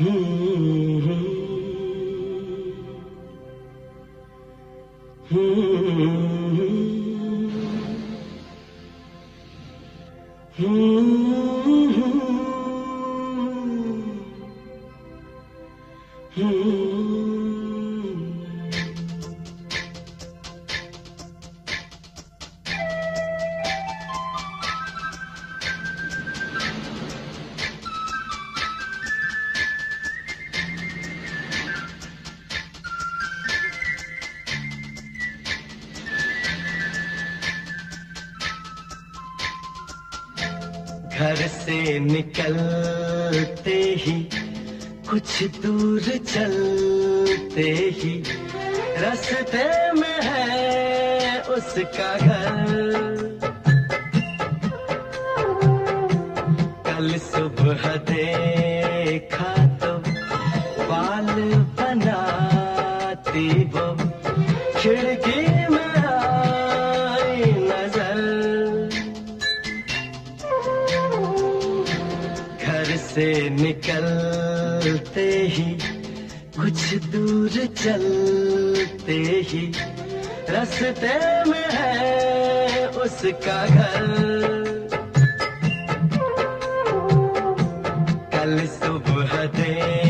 Mm-hmm. گھر سے نکلتے ہی، کچھ دور چلتے ہی رستے میں ہے اس کا گھر۔ کل صبح سے نکلتے ہی، کچھ دور چلتے ہی۔ رستے میں ہے اس کا گھر۔ کل صبح دے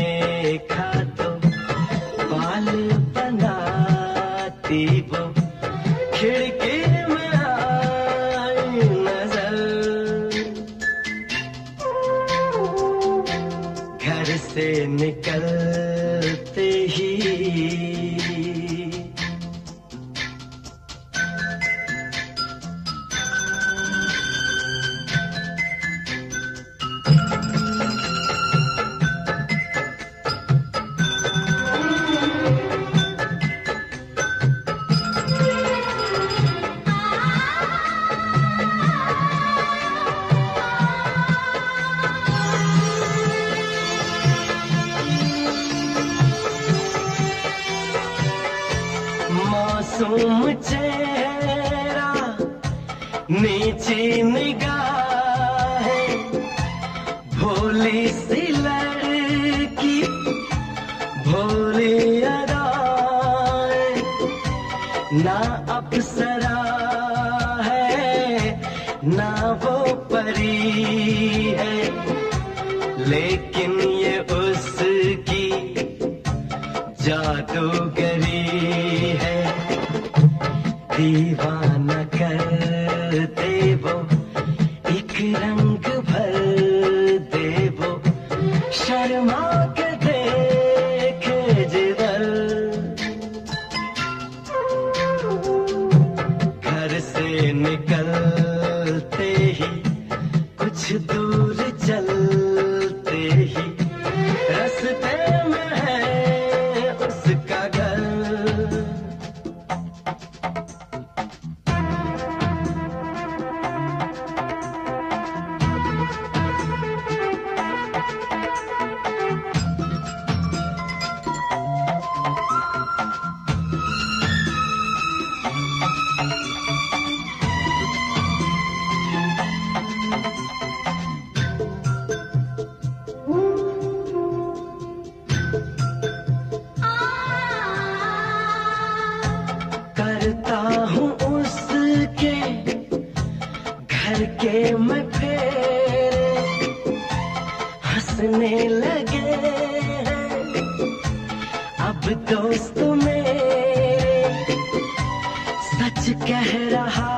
نکلتے ہی نیچی نگاہ بھولی سی لڑکی، بھولی ادائیں، نہ اپسرا ہے، نہ وہ پری ہے۔ لیکن یہ اس کی جادوگری ہے۔ دیوانہ کر دے وہ، ایک رنگ بھر دے وہ۔ شرما کے دیکھ جدر گھر سے نکلتے ہی، کچھ دور چلتے ہی، رستے ہنسنے لگے اب دوست میرے، سچ کہہ رہا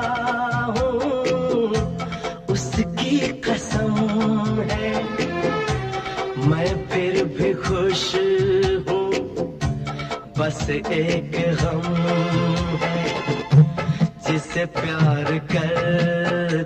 ہوں، اس کی قسم ہے۔ میں پھر بھی خوش ہوں، بس ایک غم ہے۔ جسے پیار کر